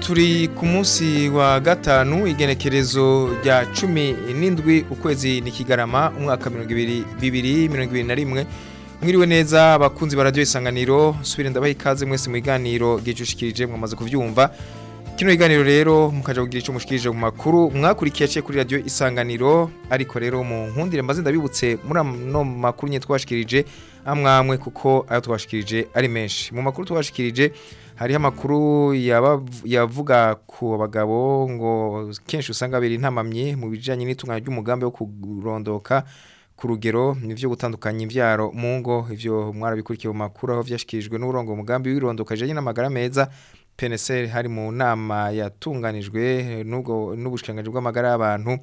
turi ku munsi wa gatanu igenekerezo rya cumi n'indwi ukwezi ni kigarama umwaka mirongo ibiri bibiri mirongo ibiri na rimwe mwiriwe neza abakunzi ba bararyoha isanganiro subire ndabaha ikaze mwese mu biganiro gicushikirije mwamaze kubyumva kino kiganiro rero mukajya kugira icyo mushikirije mu makuru mwakurikiye aciye kuri radiyo isanganiro ariko rero mu nkundire mbaze ndabibutse muri ano makuru nyine twashikirije amwamwe kuko ayo twashikirije ari menshi mu makuru twashikirije hariho amakuru yavuga ku bagabo ngo kenshi usanga abiri intamamye mu bijyanye n'itunganya ry'umugambi wo kurondoka ku rugero ni byo gutandukanya imbyaro mu ngo ibyo mwarabikurikiye mu makuru aho byashyikirijwe n'urongo umugambi w'irondoka ijyanye n'amagara meza peniseri hari mu nama yatunganijwe n'ubushitangaje bw'amagara y'abantu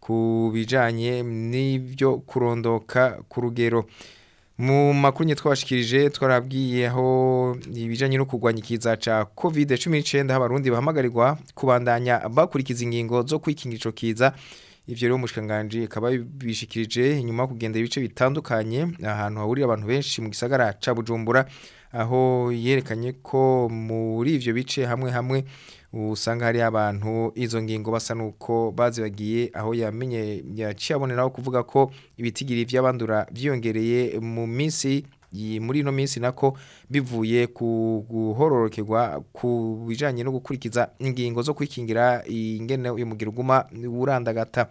ku bijyanye n'ibyo kurondoka ku rugero mu twashikirije twarabwiye aho ibijyanye no kurwanya ikiza cya kovide cumi n'icyenda bahamagarirwa kubandanya bakurikiza ingingo zo kwikinga icyo kiza ibyo rero umushikanganje akaba bishikirije nyuma kugenda ibice bitandukanye ahantu hahurira abantu benshi mu gisagara ca bujumbura aho yerekanye ko muri ibyo bice hamwe hamwe usanga hari abantu izo ngingo basa nuko bazibagiye aho yamenye yaciye aboneraho kuvuga ko ibitigiri by'abandura byiyongereye mu minsi muri no minsi nako bivuye ku guhororokerwa ku bijyanye no gukurikiza ingingo zo kwikingira ingene uyu mugiruguma urandagata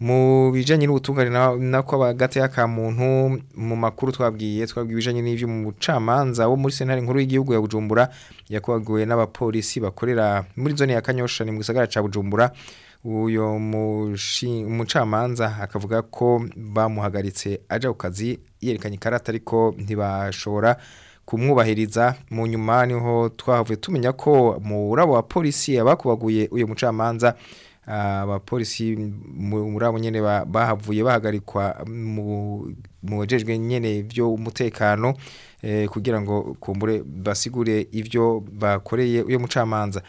mu bijyanye n'ubutungane n'ako gatoya ka muntu mu makuru twabwiye twabwiye ibijyanye n'ibyo mu bucamanza wo muri sentare nkuru y'igihugu ya bujumbura yakobaguwe n'abapolisi bakorera muri zone ya kanyosha ni mu gisagara cya bujumbura uyu mucamanza akavuga ko bamuhagaritse aja ku kazi yerekanye karata ariko ntibashobora kumwubahiriza mu nyuma niho twavuye tumenya ko mu rabo wa polisi abakubaguye uyu mucamanza abapolisi muri abo nyene bahavuye bahagarikwa mu bajejwe nyene byo umutekano eh, kugira ngo kumbure basigure ivyo bakoreye uyo mucamanza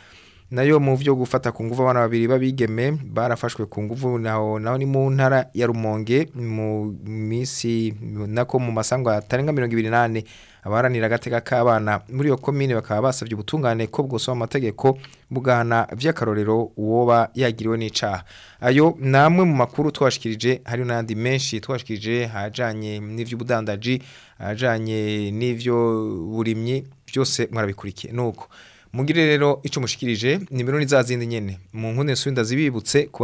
nayo mu byo gufata ku nguvu abana babiri babigeme barafashwe ku nguvu naho naho ni mu ntara ya rumonge mu misi nako mu masango atarenga mirongo ibiri n'ane abaharanira agateka k'abana muri iyo komine bakaba basabye ubutungane ko bwosoma amategeko bugana by'akarorero uwoba yagiriwe n'icyaha ayo namwe mu makuru twashikirije hari n'andi menshi twashikirije ajyanye n'iby'ubudandaji ajyanye n'iby'uburimyi byose murabikurikiye Nuko. mugire rero icyo mushikirije nimero ni nyene mu nkune suyo ndazibibutse ku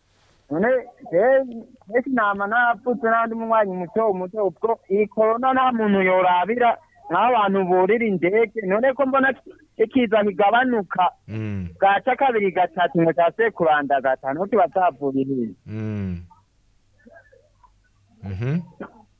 hmm. ese nama napfutse n'andi munywanyi muto muto ubwo iyi korona nta muntu yorabira nk'abantu burira indege none ko mbona ikiza ntigabanuka bwaca hmm. kabiri gatatu ngo cyase kurandagata ntukiba ibintu Mhm.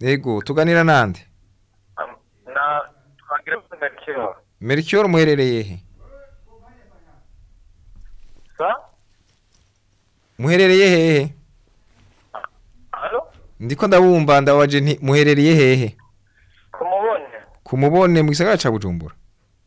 yego tuganira nande merikiyoro muherereye he muherereye hehe ndiko ndabumva ndabaje nti muherereye hehe kumubone kumubone mu gisagara ca bujumbura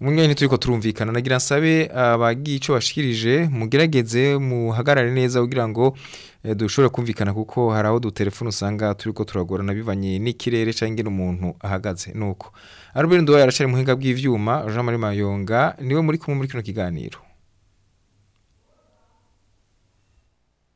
umwanya turi ko turumvikana nagira nsabe abagiye ah, icyo bashikirije mugerageze muhagarare neza kugira ngo eh, dushobore kumvikana kuko hari aho dutelefone usanga turi ko turagorana bivanye n'ikirere cyangwa n'umuntu ahagaze nuko arubera nduwa yaracari muhinga bw'ibyuma Jean Marie Mayonga niwe muri kumwe muri kino kiganiro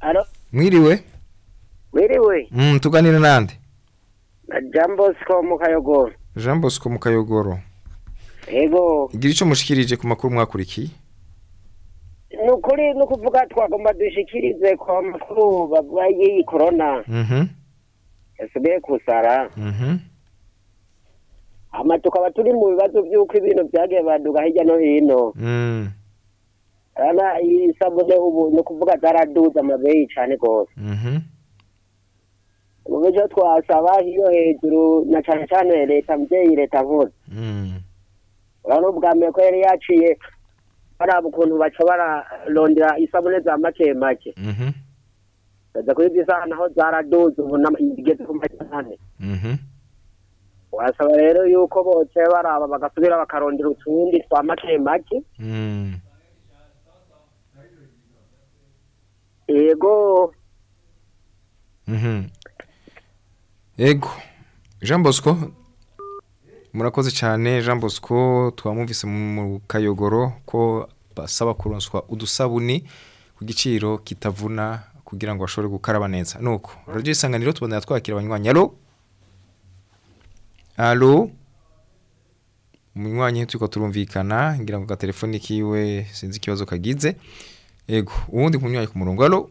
aro mwiriwe mwiriwe mm, tuganira n'andi jean bosco mukayogoro jean bosco mukayogoro igira icyo mushikirije ku makuru mwakurikiye ni ukuri ni ukuvuga twagomba dushikirize ku makuru bavuga y'iyi korona mhm. yasubiye kusara mhm. tukaba turi mu bibazo by'uko ibintu byagiye baduka hirya no hino mm. kana isabune ubu ni ukuvuga zaraduza amabeyi cane gose mubyo mhm. mm -hmm. twasaba hiyo hejuru na cane cane leta mvyeyi mm. leta vuze uranubwa mbere ko yari yaciye baraba ukuntu baca bararondera isabune za make make aza mhm. kuri vyo isaha naho zaraduza ubu igeze ku macane mhm. wasaba rero yuko boce baraba bagasubira bakarondera utundi twa make make mm. yego mhm. Ego jean bosco murakoze cyane jean bosco twamwumvise mu kayogoro ko basaba kuronswa udusabuni ku giciro kitavuna kugira ngo bashobore gukaraba neza nuko radiyo isanganiro tubona twakira abanywanyi alo alo umunywanyi turi turumvikana ngira ngo agatelefoni kiwe sinzi ikibazo kagize yego ubundi ku ku murongo alo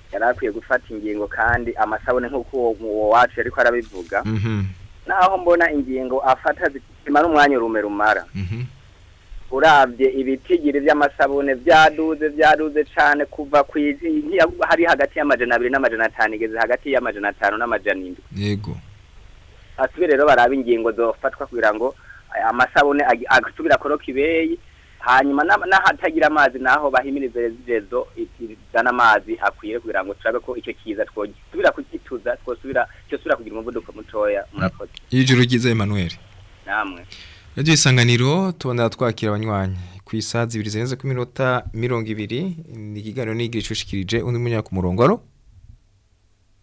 yari akwiye gufata ingingo kandi amasabune nk'uko uwo wacu yariko arabivuga mm -hmm. naho mbona ingingo afata zimara umwanya urume rumara mhm. urabye ibitigiri by'amasabune byaduze byaduze cyane kuva ku hari hagati y'amajana abiri n'amajana atanu igeze hagati y'amajana atanu n'amajana indwi yego asubire rero barabe ingingo zofatwa kugira ngo eh, amasabune asubire akoroka ibeyi hanyuma n'ahatagira amazi naho bahimiriza rezo izana amazi akwiye kugira ngo turabe ko icyo kiza twosubira kugituza twosubira cyosubira kugira umuvuduko mutoya murakoze ijuru ryiza Emmanuel namwe Radio isanganiro tubona twakira abanywanyi ku isazi ibiri zirenze ku minota 200 ni ikiganiro nigira icushikirije undi munya ku murongo aro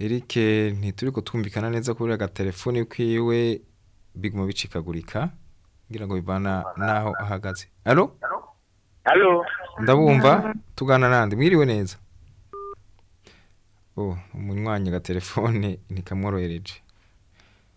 Eric ntituri kutwumvikana neza kubera agatelefoni kwiwe biguma bicikagurika kugira ngo bivana naho ahagaze alo ndabumva tugana nandi mwiriwe neza oh, umunywanyi agatelefone ntikamworohereje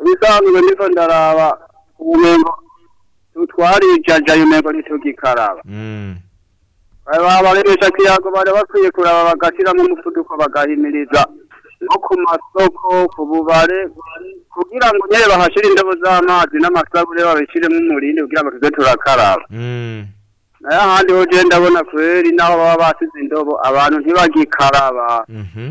ibisanzwe niko ndaraba ubumengo tutwarijaja yumengo nitugikaraba mm. ababareresha kiyago bari bakwiye kuraba bagashiramo umuvuduko bagahimiriza no ku masoko ku bubare kugira ngo nyere bahashire indabo z'amazi n'amasabure babishiremo umurindi kugira ngo tuze turakaraba mm. naye ahandi hoje ndabona kweri naho baba basize indobo abantu ntibagikaraba mm-hmm.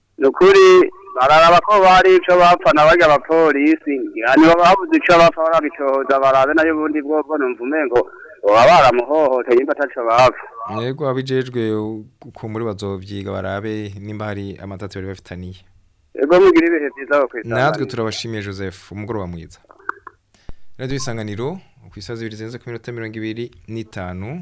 ni ukuri bararaba ko bari ico bapfa na barya abapolisi nibo babuze ico bapfa barabicohoza barabe nayo ubundi bwobwo numva umengo baba baramuhohoteye imba ataco bapfa yego abijejwe kumburi bazovyiga barabe nimba hari amatati bari bafitaniye natwe turabashimiye Joseph umugoroba mwiza Radio Isanganiro kwisaza birizenze ku minota 25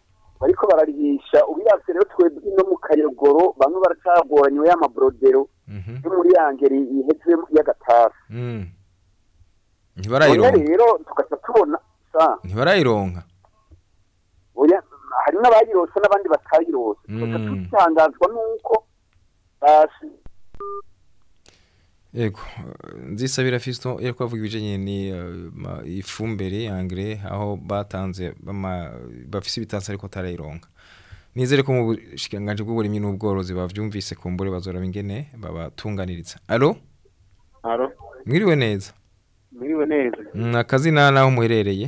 bariko bararihisha ubirase rero twebwe no mu kayogoro bamwe baracagoranye ya maburodero yo muri ya ngeri iheze ntibarayironka rero tugaca tubona ntibarayironka hari n'abayirose n'abandi batayirose mm. tutihangazwa n'uko yego nzisabira fisito yo kuvuga ibijyanye n'ifumbire uh, angire aho batanze bafise ibitansi ariko atarayironga nizere ko mu bushinganje bw'uburimyi n'ubworozi babyumvise ku mbure bazora ingene babatunganiriza alo mwiriwe neza mwiriwe neza mm, akazina n'aho muherereye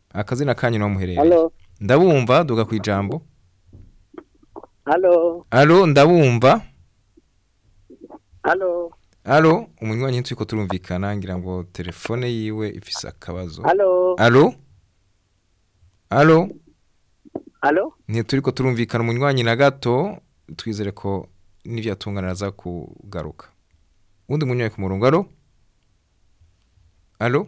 akazina kanyu namuherereye ndabumva duga ku ijambo halo halo ndabumva halo halo umunywanyi nyinshi ko turumvikana ngira ngo telefone yiwe ifise akabazo halo halo halo halo ntituri ko turumvikana umunywanyi na gato twizere ko n'ibyatungana kugaruka undi munywanyi ku murongo halo halo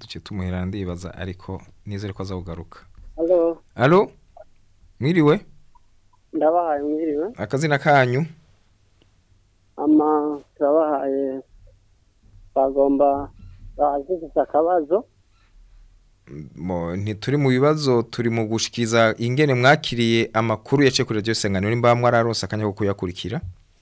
duce tumuhera ndibaza ariko nizere ko azagugaruka Allo Allo Mwiriwe Ndabahaye mwiriwe Akazina kanyu inama turabahaye eh, bagomba bazi gusa akabazo ntituri mu bibazo turi mu gushyikiza ingene mwakiriye amakuru yaciye kuri radiyo sangano nimba mwararonsa akanya ko kuyakurikira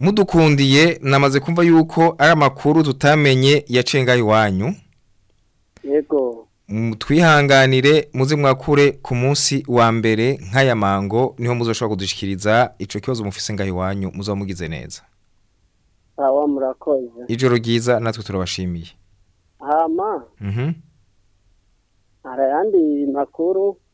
mudukundiye namaze kumva yuko ari makuru tutamenye yacenga iwanyu yego twihanganire muze mwakure ku munsi wa mbere nk'aya mango niho muzoshobora kudushikiriza icyo kibazo mufise ngaho iwanyu muzo mugize neza murakoze ijoro ryiza natwe turabashimiye hama mhm. arayandi makuru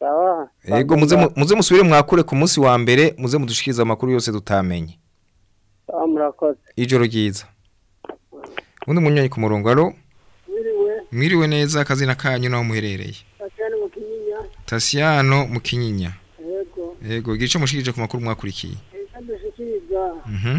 ah, yego muze musubire mwakure ku munsi wa mbere muze mudushikirize amakuru yose tutamenye ijoro ryiza ubundi munyuranye ku murongo aro mwiriwe neza akazina kanyu naho muherereye tasiyano mu kinyinya yego gice mushikije ku makuru mwakurikiye mhm.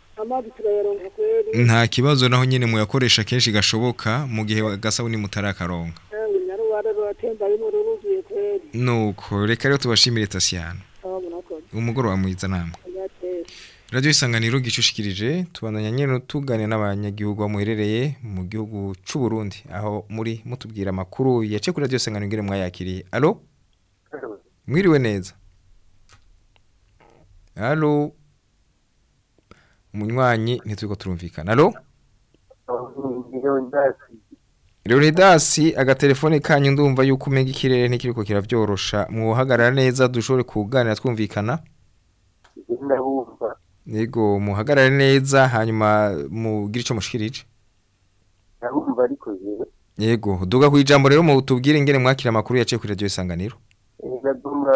amazi turayaronka kweri nta kibazo naho nyene muyakoresha kenshi gashoboka mu gihe agasabuni mutarakaronka nuko reka rero tubashimire tasiyana umugoroba mwiza namwe radiyo isanganiro gicushikirije tubandanya nyine tugane n'abanyagihugu bamuherereye mu gihugu cy'u Burundi aho muri mutubwira amakuru yace kuri radiyo isanganiro ngire mwayakiriye alo mwiriwe neza alo umunywanyi ntituri ko turumvikana alo Leonidasi agatelefone kanyu ndumva yuko umenya ikirere ntikiriko kiravyorosha muhagarara neza dushobore kuganira twumvikana yego muhagarare neza hanyuma mugire icyo mushikirije urumva ariko yego duga ku ijambo rero mu tubwire ingene mwakira amakuru yaciye kuri radiyo isanganiro ndagomba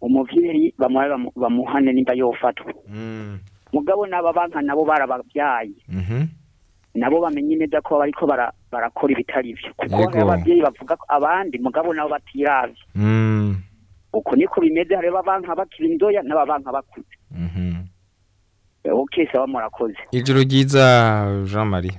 umubyeyi bamuhaye bamuhane nimba yofatwa mm. mugabo n'aba banka nabo barababyaye mhm. nabo bamenye neza ko bariko barakora ibitari byo kuko ababyeyi bavuga ko abandi mugabo nabo batiravye mm. uko niko bimeze hari ababanka bakiri indoya n'ababanka bakuze mhm. kese aba murakoze ijoro ryiza jean marie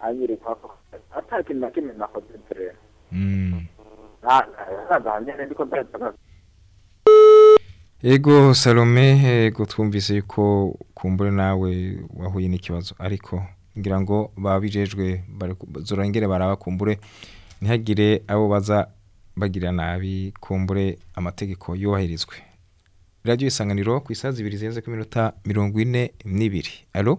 anyirika ata kintu na kimwe nakoze turere hmm. ntagahamye Ego Salome ego twumvise yuko kumbure nawe wahuye n'ikibazo ariko ngira ngo babijejwe zorangere baraba kumbure ntihagire abo baza bagira nabi kumbure amategeko yubahirizwe radiyo isanganiro ku isaha zibiri zirenze ku minota mirongo ine n'ibiri alo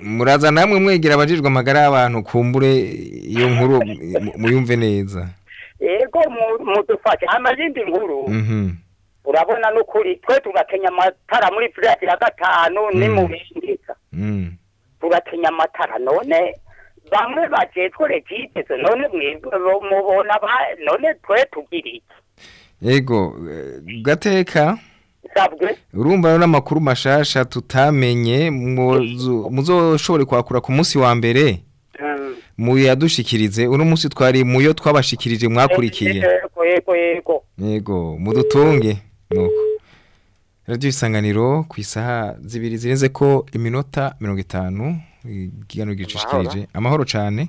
muraza namwe mwegera abajijwe amagara y'abantu kumbure iyo nkuru muyumve neza yego mudufashe amazindi nkuru mhm. urabona n'ukuri twe tugakenya amatara muri purake ya gatanu ni mhm. mu bindi mhm. turakenya amatara none bamwe bajejwe regiteze none mubona none twe tugira iki Ego, gateka urumva n'amakuru mashasha tutamenye muzoshobore kwakura ku munsi wa mbere hmm. muyadushikirize uno munsi twari muyo twabashikirije mwakurikiye yego mudutunge nuko radiyo isanganiro ku isaha zibiri zirenze ko iminota mirongo itanu gicishikirije amahoro cyane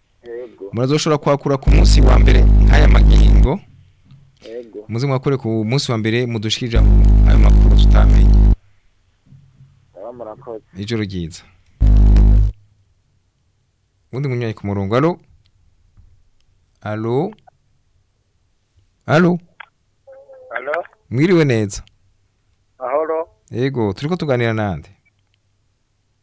murazoshobora kwakura ku munsi wa mbere nk'aya magihe muze mwakore ku munsi wa mbere mudushirira ayo makuru tutamenye ijoro ryiza undi munyanyi ku murongo alo alo alo mwiriwe neza ahoro yego turi ko tuganira nande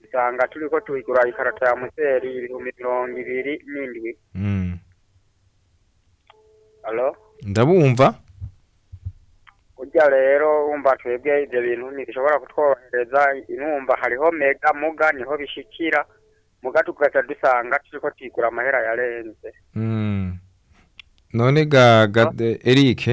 dusanga turiko tuyigura ikarata ya museri ibihumbi mirongo mhm. ibiri n'indwi halo ndabumva burya rero wumva twebwe ibyo bintu ntibishobora kutworohereza inumba hariho mega muga niho bishikira muga tugahita dusanga turi ko twigura amahera yarenze hmm. none ga gade erike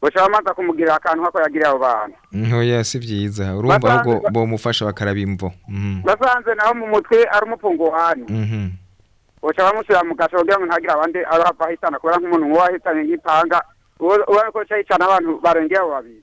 bacamanza kumugira akantu nk'ako yagiriye abo bantu ntoya si byiza urumva ahubwo bomufasha bakaraba imvo basanze naho mu mutwe ari umupungo wanyu ushaka nk'umusiramu gashoboye ngo ntagire abandi ari abahitana kubera nk'umuntu nk'uwo wahitanye nk'ipanga ubona ko cyahitana abantu barengera abo babiri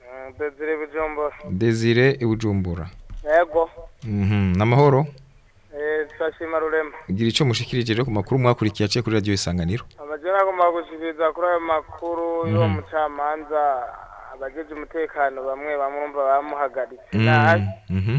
mm, Desire Bujumbura Desire Bujumbura yego mhm namahoro Eh, turashima rurema gira icyo mushikirije ku makuru mwakurikiye aciye kuri radiyo isanganiro amajwi agomba gushyikiriza kuri ayo makuru y'uwo mm. mucamanza abagejeje umutekano bamwe bamwumva bamuhagaritse mm. nabi mm-hmm.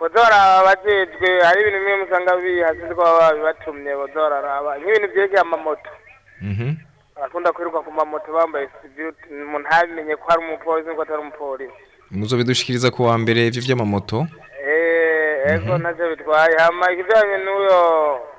bodora abajejwe hari ibintu bimwe musanga bihasize ko baba batumye bodora araba nk'ibintu byerekeye amamoto mhm. bakunda kwiruka ku mamoto bambaye sibiruti umuntu ntabimenye ko hari umupolisi nuko atari umupolisi muzo bidushikiriza ku wa mbere ibyo by'amamoto eee eh, ego mhm. ntacyo bitwaye hama ikijyanye n'uyo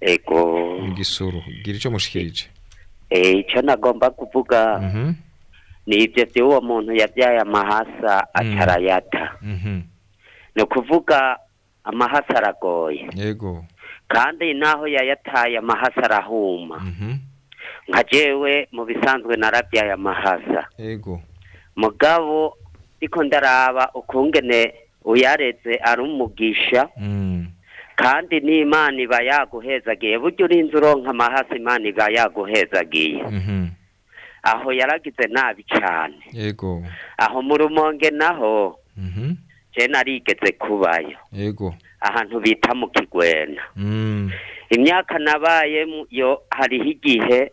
ego mu gisuru gira icyo mushikirije eh, icyo nagomba kuvuga mhm. ni ibyo by'uwo muntu yabyaye amahasa mhm. atarayata mhm. ni ukuvuga amahasa aragoye yego kandi naho yayataye amahasa arahuma mhm. nka jewe mu bisanzwe narabyaye amahasa yego mugabo ariko ndaraba ukungene uyareze ari umugisha mm. kandi n'imana iba yaguhezagiye burya urinze uronka amahasa imana iba yaguhezagiye mhm. aho yaragize nabi cyane yego aho mu rumonge naho mhm. cyane arigeze kubayo yego ahantu bita mu kigwena mm. imyaka nabaye yo hariho igihe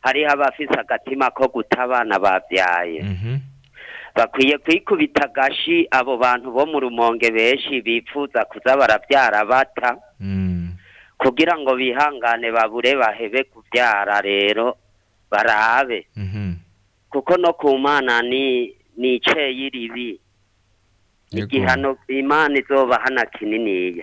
hariho abafise agatima ko guta abana babyaye mhm. bakwiye kwikubita agashi abo bantu bo mu rumonge benshi bifuza kuza barabyara bata mm. kugira ngo bihangane babure bahebe kubyara rero barabe mhm. kuko no ku mana ni iceye iribi igihano imana izoba hano kininiya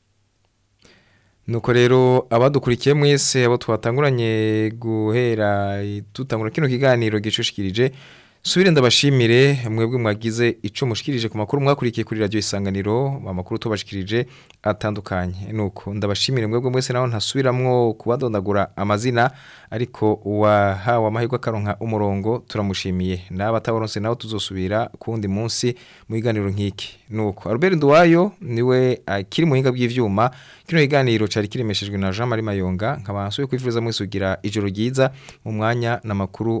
nuko rero abadukurikiye mwese abo twatanguranye guhera tutangura kino kiganiro gicushikirije subire ndabashimire mwebwe mwagize ico mushikirije ku makuru mwakurikiye kuri radio isanganiro amakuru tubashikirije atandukanye nuko ndabashimire mwebwe mwese naho ntasubiramwo kubadondagura amazina ariko wahawe amahirwe akaronka umurongo turamushimiye n'abataboronse naho tuzosubira ku wundi munsi mu iganiro nk'iki nuko Albert Nduwayo niwe akiri ah, mu hinga bw'ivyuma kino iganiro cari kiremeshejwe na Jean Marie Mayonga nk'abantu yo kwifuriza mwese kugira ijoro ryiza mu mwanya na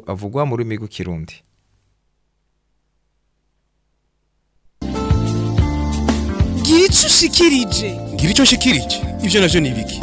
avugwa muri migu kirundi icyo ushikirije ngira icyo nshikirije ibyo nabyo ni ibiki